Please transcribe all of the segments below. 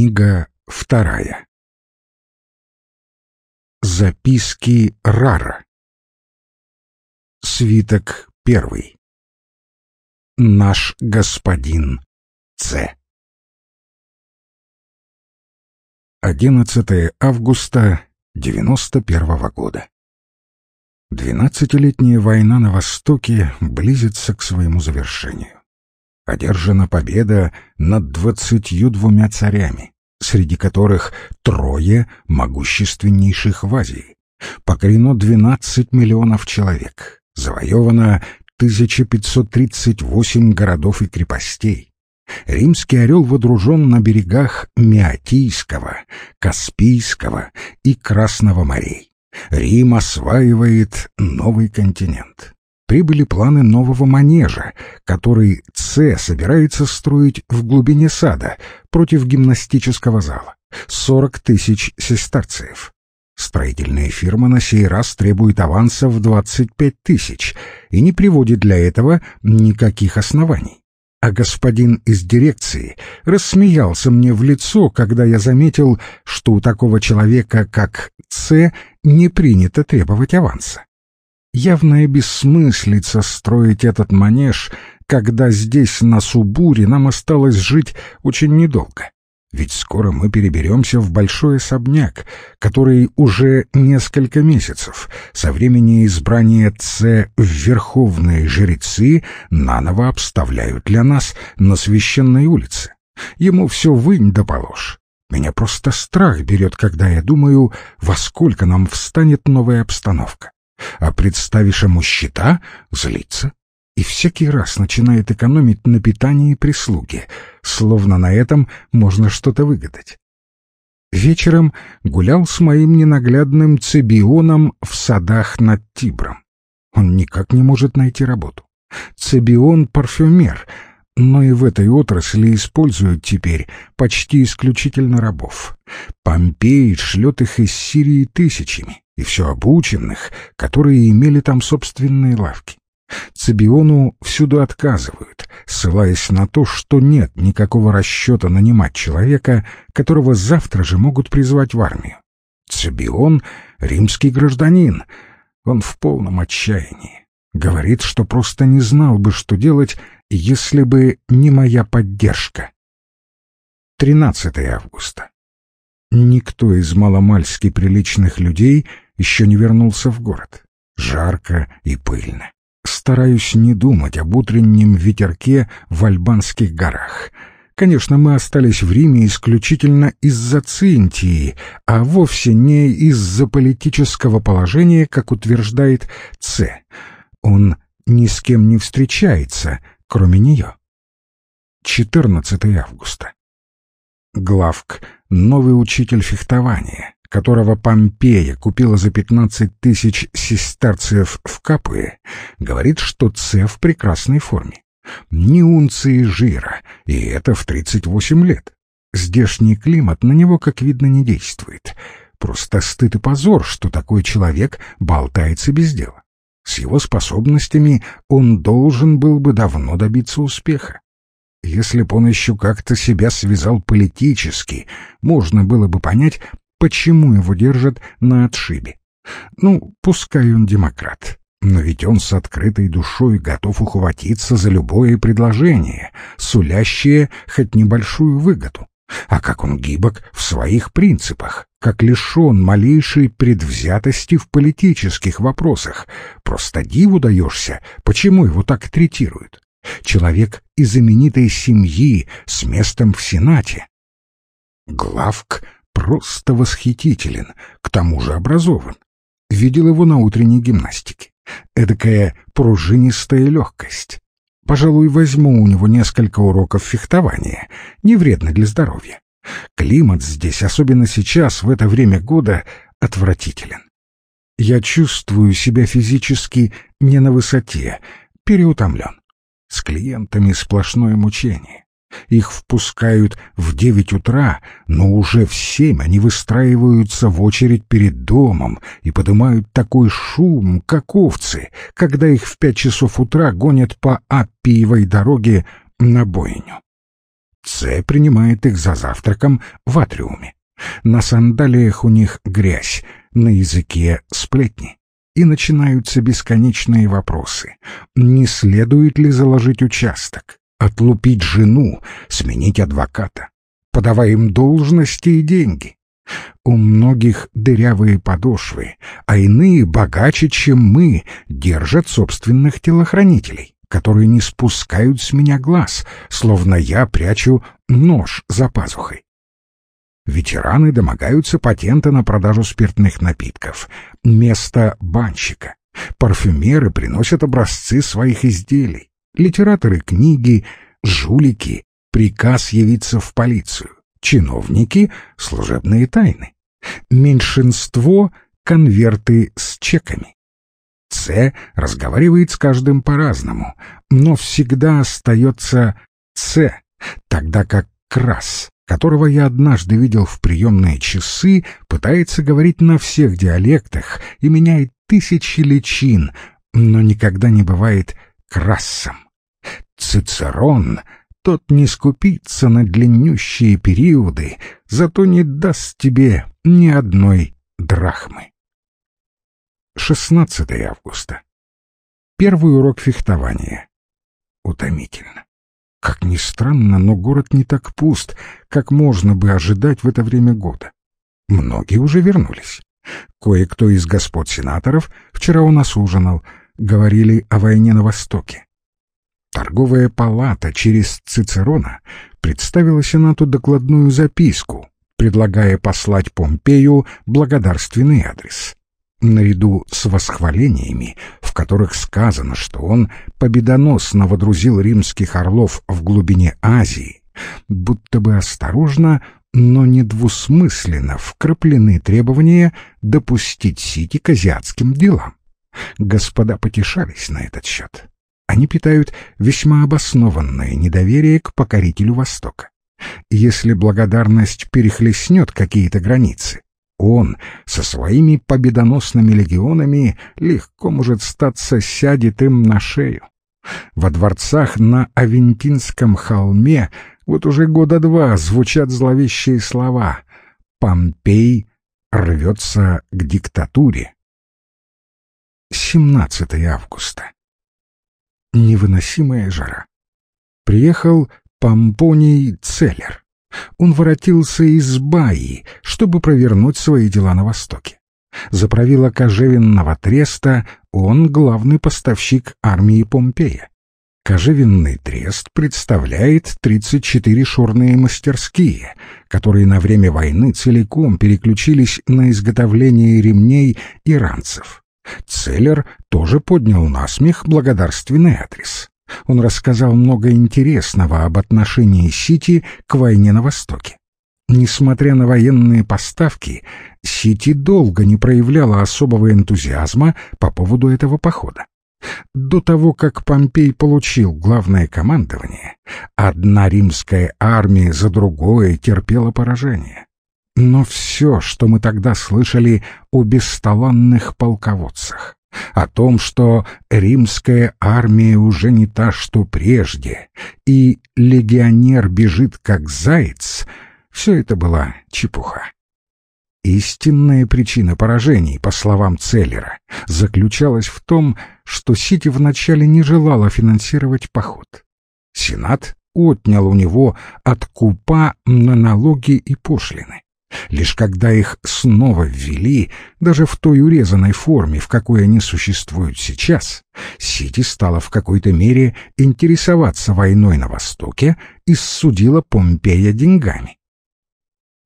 Книга вторая. Записки Рара. Свиток первый. Наш господин Ц. 11 августа 91 -го года. Двенадцатилетняя война на Востоке близится к своему завершению одержана победа над двадцатью двумя царями, среди которых трое могущественнейших в Азии. Покорено двенадцать миллионов человек, завоевано 1538 городов и крепостей. Римский орел водружен на берегах Меотийского, Каспийского и Красного морей. Рим осваивает новый континент прибыли планы нового манежа, который С собирается строить в глубине сада против гимнастического зала. 40 тысяч сестарцев. Строительная фирма на сей раз требует аванса в 25 тысяч и не приводит для этого никаких оснований. А господин из дирекции рассмеялся мне в лицо, когда я заметил, что у такого человека, как С, не принято требовать аванса. Явная бессмыслица строить этот манеж, когда здесь, на Субуре, нам осталось жить очень недолго. Ведь скоро мы переберемся в большой особняк, который уже несколько месяцев со времени избрания Ц в верховные жрецы наново обставляют для нас на священной улице. Ему все вынь да положь. Меня просто страх берет, когда я думаю, во сколько нам встанет новая обстановка а представишь ему счета — злится. И всякий раз начинает экономить на питании прислуги, словно на этом можно что-то выгадать. Вечером гулял с моим ненаглядным Цебионом в садах над Тибром. Он никак не может найти работу. Цебион — парфюмер, но и в этой отрасли используют теперь почти исключительно рабов. Помпей шлет их из Сирии тысячами и все обученных, которые имели там собственные лавки. Цибиону всюду отказывают, ссылаясь на то, что нет никакого расчета нанимать человека, которого завтра же могут призвать в армию. Цибион — римский гражданин, он в полном отчаянии. Говорит, что просто не знал бы, что делать, если бы не моя поддержка. 13 августа. Никто из маломальски приличных людей еще не вернулся в город. Жарко и пыльно. Стараюсь не думать об утреннем ветерке в Альбанских горах. Конечно, мы остались в Риме исключительно из-за Цинтии, а вовсе не из-за политического положения, как утверждает Ц. Он ни с кем не встречается, кроме нее. 14 августа. Главк — новый учитель фехтования которого Помпея купила за пятнадцать тысяч сестерцев в Капуе, говорит, что Це в прекрасной форме. Ни унции жира, и это в тридцать восемь лет. Здешний климат на него, как видно, не действует. Просто стыд и позор, что такой человек болтается без дела. С его способностями он должен был бы давно добиться успеха. Если б он еще как-то себя связал политически, можно было бы понять, почему его держат на отшибе. Ну, пускай он демократ, но ведь он с открытой душой готов ухватиться за любое предложение, сулящее хоть небольшую выгоду. А как он гибок в своих принципах, как лишен малейшей предвзятости в политических вопросах. Просто диву даешься, почему его так третируют. Человек из знаменитой семьи с местом в Сенате. Главк просто восхитителен, к тому же образован. Видел его на утренней гимнастике. Эдакая пружинистая легкость. Пожалуй, возьму у него несколько уроков фехтования. Не вредно для здоровья. Климат здесь, особенно сейчас, в это время года, отвратителен. Я чувствую себя физически не на высоте, переутомлен. С клиентами сплошное мучение. Их впускают в девять утра, но уже в семь они выстраиваются в очередь перед домом и поднимают такой шум, как овцы, когда их в пять часов утра гонят по Аппиевой дороге на бойню. Ц принимает их за завтраком в атриуме. На сандалиях у них грязь, на языке сплетни. И начинаются бесконечные вопросы. Не следует ли заложить участок, отлупить жену, сменить адвоката? Подаваем должности и деньги. У многих дырявые подошвы, а иные богаче, чем мы, держат собственных телохранителей, которые не спускают с меня глаз, словно я прячу нож за пазухой. Ветераны домогаются патента на продажу спиртных напитков, место банщика. Парфюмеры приносят образцы своих изделий. Литераторы книги, жулики, приказ явиться в полицию. Чиновники — служебные тайны. Меньшинство — конверты с чеками. С разговаривает с каждым по-разному, но всегда остается С, тогда как Крас которого я однажды видел в приемные часы, пытается говорить на всех диалектах и меняет тысячи личин, но никогда не бывает красом. Цицерон, тот не скупится на длиннющие периоды, зато не даст тебе ни одной драхмы. 16 августа. Первый урок фехтования. Утомительно. Как ни странно, но город не так пуст, как можно бы ожидать в это время года. Многие уже вернулись. Кое-кто из господ сенаторов вчера у нас ужинал, говорили о войне на Востоке. Торговая палата через Цицерона представила Сенату докладную записку, предлагая послать Помпею благодарственный адрес наряду с восхвалениями, в которых сказано, что он победоносно водрузил римских орлов в глубине Азии, будто бы осторожно, но недвусмысленно вкраплены требования допустить Сити к азиатским делам. Господа потешались на этот счет. Они питают весьма обоснованное недоверие к покорителю Востока. Если благодарность перехлестнет какие-то границы, он со своими победоносными легионами легко может статься сядет им на шею. Во дворцах на Авентинском холме вот уже года два звучат зловещие слова «Помпей рвется к диктатуре». 17 августа. Невыносимая жара. Приехал Помпоний Целлер. Он воротился из Баи, чтобы провернуть свои дела на Востоке. За правило кожевенного треста он главный поставщик армии Помпея. Кожевенный трест представляет 34 шорные мастерские, которые на время войны целиком переключились на изготовление ремней и ранцев. Целлер тоже поднял на смех благодарственный адрес. Он рассказал много интересного об отношении Сити к войне на Востоке. Несмотря на военные поставки, Сити долго не проявляла особого энтузиазма по поводу этого похода. До того, как Помпей получил главное командование, одна римская армия за другой терпела поражение. Но все, что мы тогда слышали о бесталанных полководцах, о том, что римская армия уже не та, что прежде, и легионер бежит как заяц, все это была чепуха. Истинная причина поражений, по словам Целлера, заключалась в том, что Сити вначале не желала финансировать поход. Сенат отнял у него от купа на налоги и пошлины. Лишь когда их снова ввели, даже в той урезанной форме, в какой они существуют сейчас, Сити стала в какой-то мере интересоваться войной на Востоке и судила Помпея деньгами.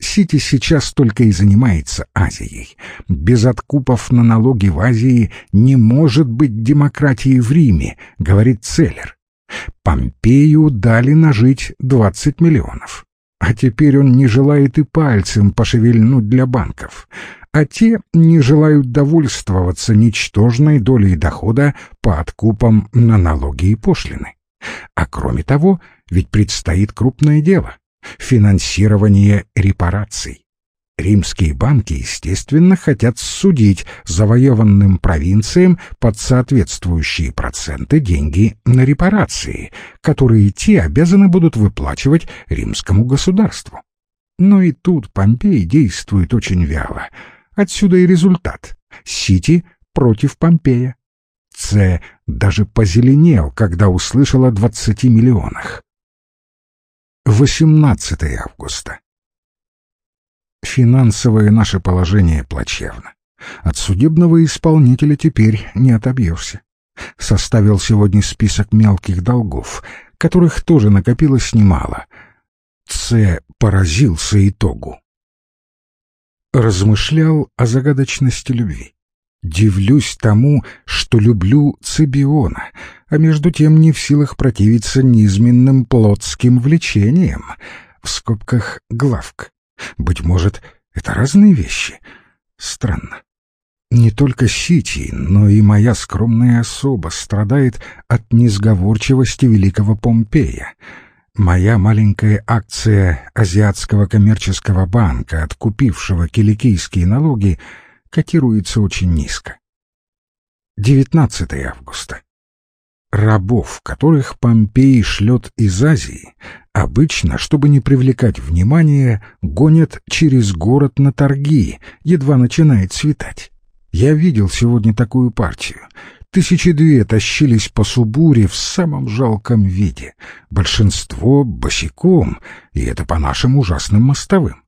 Сити сейчас только и занимается Азией. Без откупов на налоги в Азии не может быть демократии в Риме, говорит Целлер. Помпею дали нажить 20 миллионов а теперь он не желает и пальцем пошевельнуть для банков, а те не желают довольствоваться ничтожной долей дохода по откупам на налоги и пошлины. А кроме того, ведь предстоит крупное дело — финансирование репараций. Римские банки, естественно, хотят судить завоеванным провинциям под соответствующие проценты деньги на репарации, которые те обязаны будут выплачивать римскому государству. Но и тут Помпей действует очень вяло. Отсюда и результат. Сити против Помпея. Ц даже позеленел, когда услышал о двадцати миллионах. 18 августа. Финансовое наше положение плачевно. От судебного исполнителя теперь не отобьешься. Составил сегодня список мелких долгов, которых тоже накопилось немало. Ц поразился итогу. Размышлял о загадочности любви. Дивлюсь тому, что люблю Цибиона, а между тем не в силах противиться низменным плотским влечениям, в скобках главк. Быть может, это разные вещи? Странно. Не только Сити, но и моя скромная особа страдает от несговорчивости великого Помпея. Моя маленькая акция Азиатского коммерческого банка, откупившего киликийские налоги, котируется очень низко. 19 августа. Рабов, которых Помпей шлет из Азии, обычно, чтобы не привлекать внимания, гонят через город на торги, едва начинает светать. Я видел сегодня такую партию. Тысячи две тащились по Субуре в самом жалком виде, большинство босиком, и это по нашим ужасным мостовым.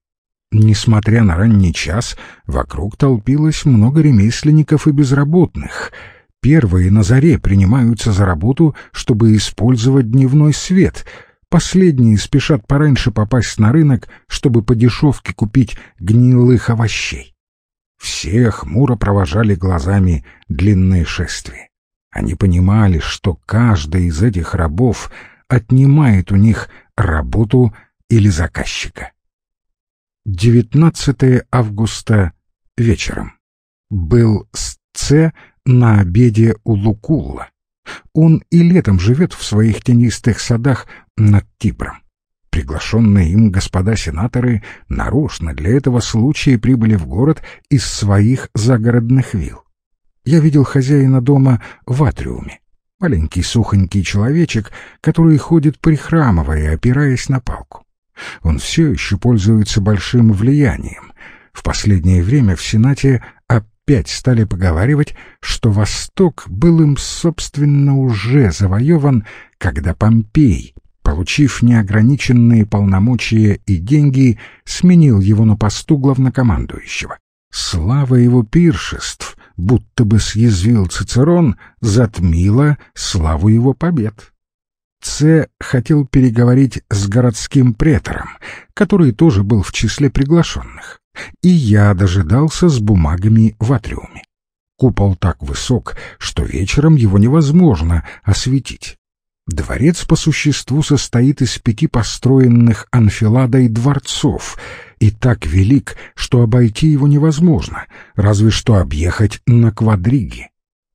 Несмотря на ранний час, вокруг толпилось много ремесленников и безработных — Первые на заре принимаются за работу, чтобы использовать дневной свет. Последние спешат пораньше попасть на рынок, чтобы по дешевке купить гнилых овощей. Все хмуро провожали глазами длинные шествия. Они понимали, что каждый из этих рабов отнимает у них работу или заказчика. 19 августа вечером. Был Сце на обеде у Лукулла. Он и летом живет в своих тенистых садах над Тибром. Приглашенные им господа сенаторы нарочно для этого случая прибыли в город из своих загородных вилл. Я видел хозяина дома в атриуме. Маленький сухонький человечек, который ходит прихрамывая, опираясь на палку. Он все еще пользуется большим влиянием. В последнее время в Сенате опять стали поговаривать, что Восток был им, собственно, уже завоеван, когда Помпей, получив неограниченные полномочия и деньги, сменил его на посту главнокомандующего. Слава его пиршеств, будто бы съязвил Цицерон, затмила славу его побед. Ц. хотел переговорить с городским претором, который тоже был в числе приглашенных и я дожидался с бумагами в атриуме. Купол так высок, что вечером его невозможно осветить. Дворец по существу состоит из пяти построенных анфиладой дворцов и так велик, что обойти его невозможно, разве что объехать на квадриге.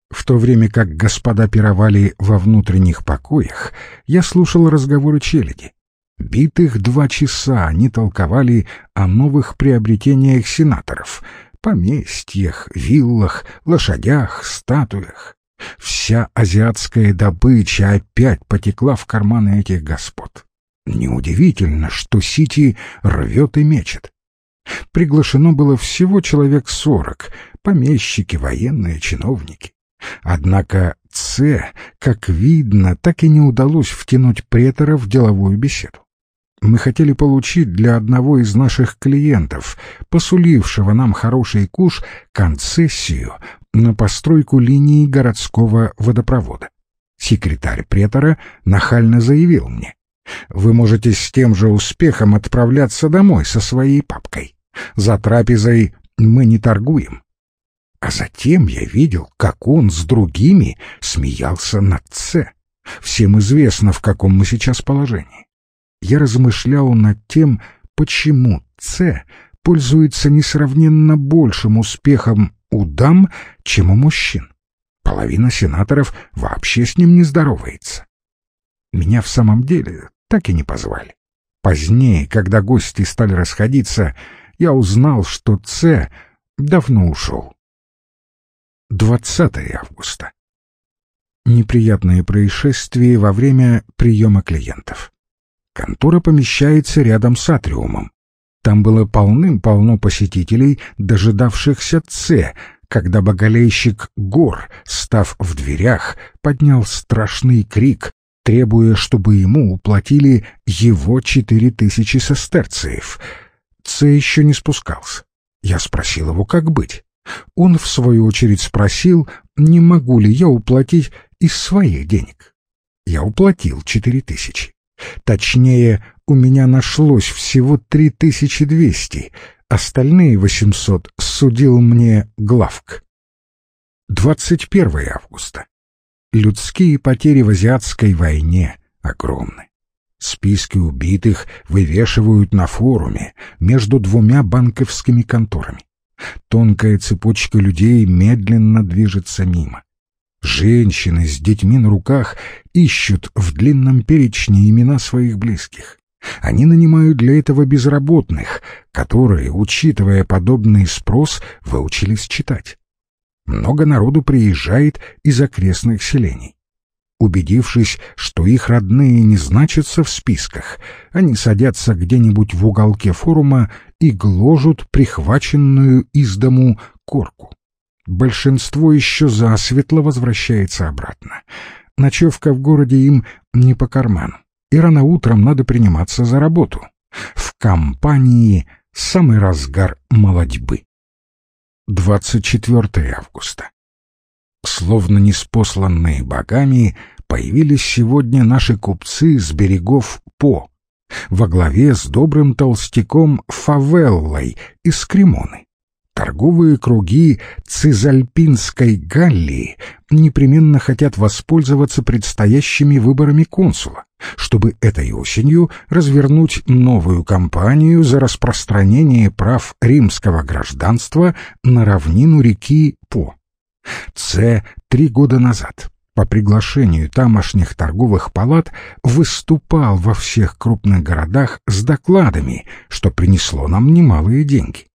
В то время как господа пировали во внутренних покоях, я слушал разговоры челяди. Битых два часа они толковали о новых приобретениях сенаторов, поместьях, виллах, лошадях, статуях. Вся азиатская добыча опять потекла в карманы этих господ. Неудивительно, что Сити рвет и мечет. Приглашено было всего человек сорок, помещики, военные, чиновники. Однако Ц, как видно, так и не удалось втянуть претора в деловую беседу. Мы хотели получить для одного из наших клиентов, посулившего нам хороший куш, концессию на постройку линии городского водопровода. Секретарь претора нахально заявил мне, «Вы можете с тем же успехом отправляться домой со своей папкой. За трапезой мы не торгуем». А затем я видел, как он с другими смеялся над Ц. Всем известно, в каком мы сейчас положении я размышлял над тем, почему Ц пользуется несравненно большим успехом у дам, чем у мужчин. Половина сенаторов вообще с ним не здоровается. Меня в самом деле так и не позвали. Позднее, когда гости стали расходиться, я узнал, что Ц давно ушел. 20 августа. Неприятные происшествия во время приема клиентов. Контора помещается рядом с атриумом. Там было полным-полно посетителей, дожидавшихся Ц, когда боголейщик Гор, став в дверях, поднял страшный крик, требуя, чтобы ему уплатили его четыре тысячи сестерциев. Ц еще не спускался. Я спросил его, как быть. Он, в свою очередь, спросил, не могу ли я уплатить из своих денег. Я уплатил четыре тысячи. Точнее, у меня нашлось всего три тысячи двести, остальные восемьсот судил мне главк. 21 августа. Людские потери в азиатской войне огромны. Списки убитых вывешивают на форуме между двумя банковскими конторами. Тонкая цепочка людей медленно движется мимо. Женщины с детьми на руках ищут в длинном перечне имена своих близких. Они нанимают для этого безработных, которые, учитывая подобный спрос, выучились читать. Много народу приезжает из окрестных селений. Убедившись, что их родные не значатся в списках, они садятся где-нибудь в уголке форума и гложут прихваченную из дому корку. Большинство еще засветло возвращается обратно. Ночевка в городе им не по карману, и рано утром надо приниматься за работу. В компании самый разгар молодьбы. 24 августа. Словно неспосланные богами, появились сегодня наши купцы с берегов По, во главе с добрым толстяком Фавеллой из Кремоны. Торговые круги Цизальпинской Галлии непременно хотят воспользоваться предстоящими выборами консула, чтобы этой осенью развернуть новую кампанию за распространение прав римского гражданства на равнину реки По. Ц три года назад по приглашению тамошних торговых палат выступал во всех крупных городах с докладами, что принесло нам немалые деньги.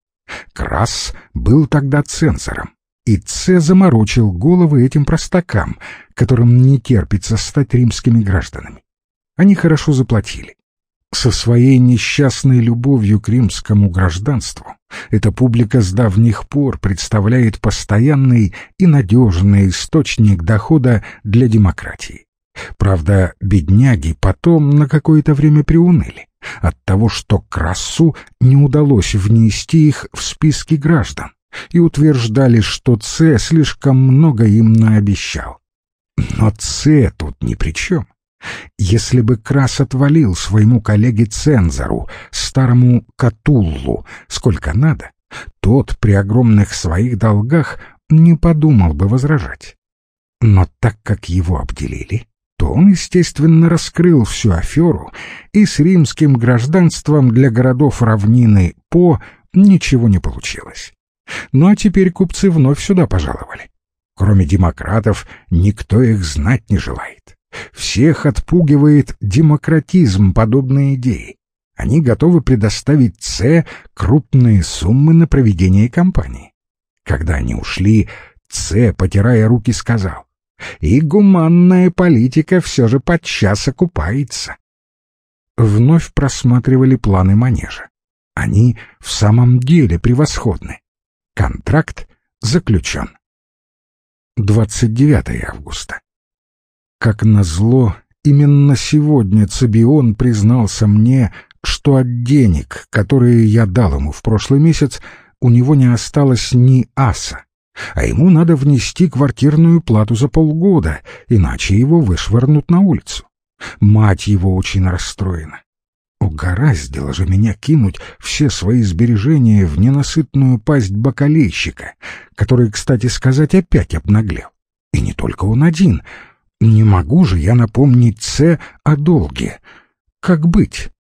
Крас был тогда цензором, и Ц заморочил головы этим простакам, которым не терпится стать римскими гражданами. Они хорошо заплатили. Со своей несчастной любовью к римскому гражданству эта публика с давних пор представляет постоянный и надежный источник дохода для демократии. Правда, бедняги потом на какое-то время приуныли от того, что Красу не удалось внести их в списки граждан, и утверждали, что Ц слишком много им наобещал. Но Ц тут ни при чем. Если бы Крас отвалил своему коллеге-цензору, старому Катуллу, сколько надо, тот при огромных своих долгах не подумал бы возражать. Но так как его обделили, то он, естественно, раскрыл всю аферу, и с римским гражданством для городов равнины По ничего не получилось. Ну а теперь купцы вновь сюда пожаловали. Кроме демократов, никто их знать не желает. Всех отпугивает демократизм подобной идеи. Они готовы предоставить С крупные суммы на проведение кампании. Когда они ушли, С, потирая руки, сказал, и гуманная политика все же подчас окупается. Вновь просматривали планы манежа. Они в самом деле превосходны. Контракт заключен. 29 августа. Как назло, именно сегодня Цибион признался мне, что от денег, которые я дал ему в прошлый месяц, у него не осталось ни аса а ему надо внести квартирную плату за полгода, иначе его вышвырнут на улицу. Мать его очень расстроена. Угораздило же меня кинуть все свои сбережения в ненасытную пасть бакалейщика, который, кстати сказать, опять обнаглел. И не только он один. Не могу же я напомнить Це о долге. Как быть?